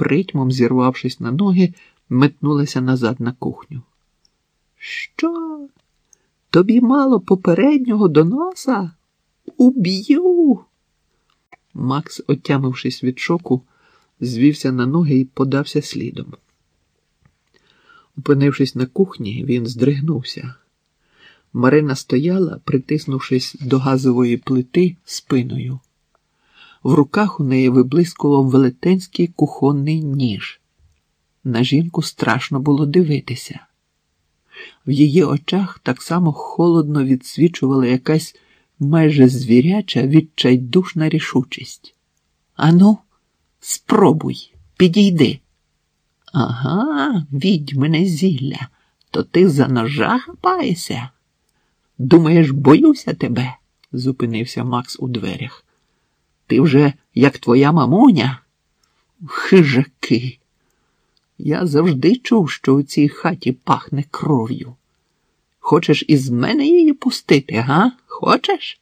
притьмом зірвавшись на ноги, метнулася назад на кухню. Що? Тобі мало попереднього доноса? Уб'ю. Макс, отямившись від шоку, звівся на ноги і подався слідом. Опинившись на кухні, він здригнувся. Марина стояла, притиснувшись до газової плити спиною. В руках у неї виблискував велетенський кухонний ніж. На жінку страшно було дивитися. В її очах так само холодно відсвічувала якась майже звіряча відчайдушна рішучість. Ану, спробуй, підійди. Ага, відьмине зілля, то ти за ножа хапаєшся. Думаєш, боюся тебе? зупинився Макс у дверях. Ти вже як твоя мамуня? Хижаки. Я завжди чув, що у цій хаті пахне кров'ю. Хочеш із мене її пустити, га? Хочеш?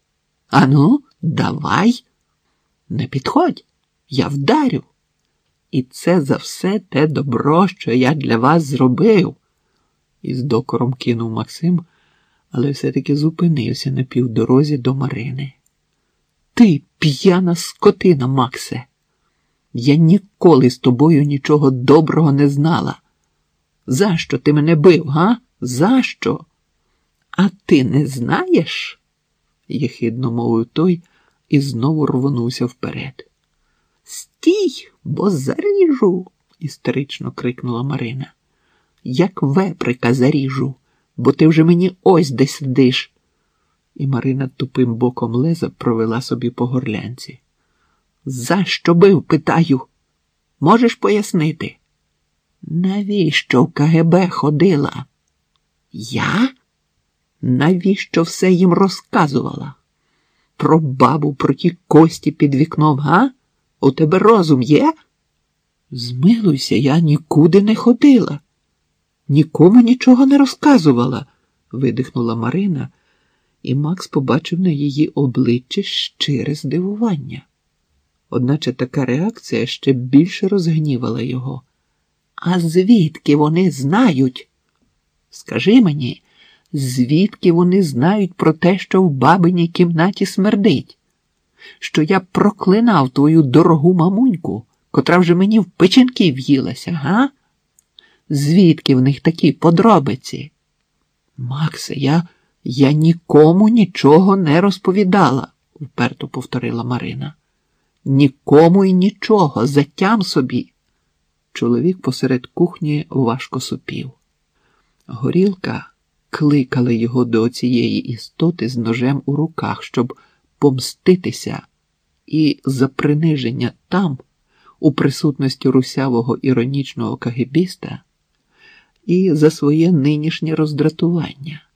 Ану, давай. Не підходь, я вдарю. І це за все те добро, що я для вас зробив. Із докором кинув Максим, але все-таки зупинився на півдорозі до Марини. Ти п'яна скотина, Максе. Я ніколи з тобою нічого доброго не знала. За що ти мене бив, га? За що? А ти не знаєш? єхидно мовив той і знову рвонувся вперед. Стій, бо заріжу, істерично крикнула Марина. Як веприка заріжу, бо ти вже мені ось де сидиш. І Марина тупим боком леза провела собі по горлянці. За що бив, питаю? Можеш пояснити? Навіщо в КГБ ходила? Я? Навіщо все їм розказувала? Про бабу, про ті кості під вікном, га? У тебе розум є? Змилуйся, я нікуди не ходила, нікому нічого не розказувала, видихнула Марина, і Макс побачив на її обличчі щире здивування. Одначе така реакція ще більше розгнівала його. А звідки вони знають? Скажи мені, звідки вони знають про те, що в бабиній кімнаті смердить? Що я проклинав твою дорогу мамуньку, котра вже мені в печінки в'їлася, га? Звідки в них такі подробиці? Максе, я я нікому нічого не розповідала, вперто повторила Марина. Нікому і нічого, затям собі. Чоловік посеред кухні важко супів. Горілка кликала його до цієї істоти з ножем у руках, щоб помститися, і за приниження там, у присутності русявого іронічного кагебіста, і за своє нинішнє роздратування.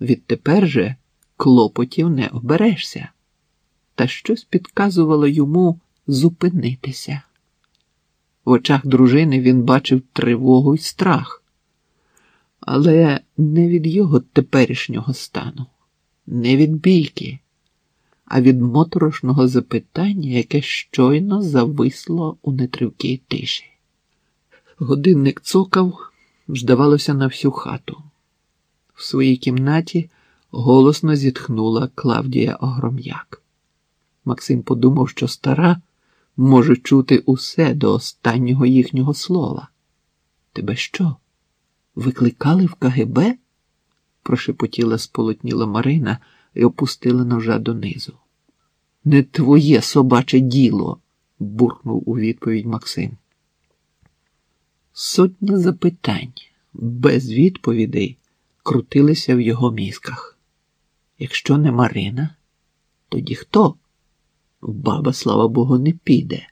Відтепер же клопотів не оберешся, та щось підказувало йому зупинитися. В очах дружини він бачив тривогу й страх, але не від його теперішнього стану, не від бійки, а від моторошного запитання, яке щойно зависло у нетривкій тиші. Годинник цокав, здавалося, на всю хату. В своїй кімнаті голосно зітхнула Клавдія Огром'як. Максим подумав, що стара може чути усе до останнього їхнього слова. Тебе що? Викликали в КГБ? прошепотіла сполотніла Марина і опустила ножа донизу. Не твоє собаче діло, буркнув у відповідь Максим. Сотня запитань без відповідей крутилися в його мізках. Якщо не Марина, тоді хто? Баба, слава Богу, не піде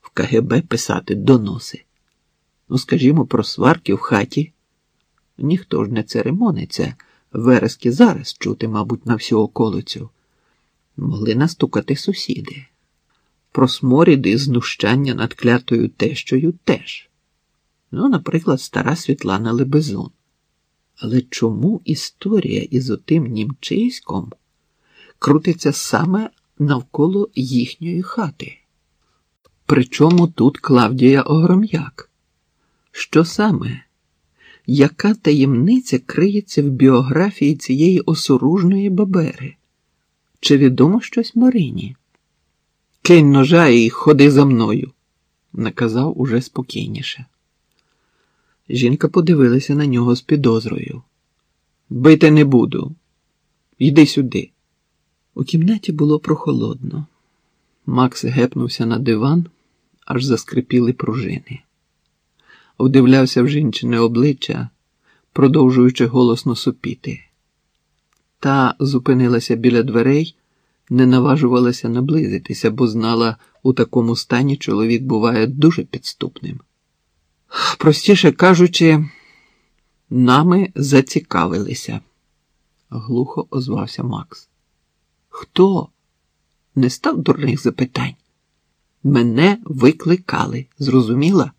в КГБ писати доноси. Ну, скажімо, про сварки в хаті. Ніхто ж не церемониться, верески зараз чути, мабуть, на всю околицю. Могли настукати сусіди. Про сморіди і знущання над клятою тещою теж. Ну, наприклад, стара Світлана Лебезун. Але чому історія із отим німчиськом крутиться саме навколо їхньої хати? Причому тут Клавдія Огром'як? Що саме? Яка таємниця криється в біографії цієї осоружної бабери? Чи відомо щось Марині? Кинь ножа і ходи за мною, наказав уже спокійніше. Жінка подивилася на нього з підозрою. Бити не буду. Йди сюди. У кімнаті було прохолодно. Макс гепнувся на диван, аж заскрипіли пружини. Вдивлявся в жінчине обличчя, продовжуючи голосно сопіти. Та зупинилася біля дверей, не наважувалася наблизитися, бо знала, у такому стані чоловік буває дуже підступним. Простіше кажучи, нами зацікавилися, глухо озвався Макс. Хто? Не став дурних запитань. Мене викликали, зрозуміла?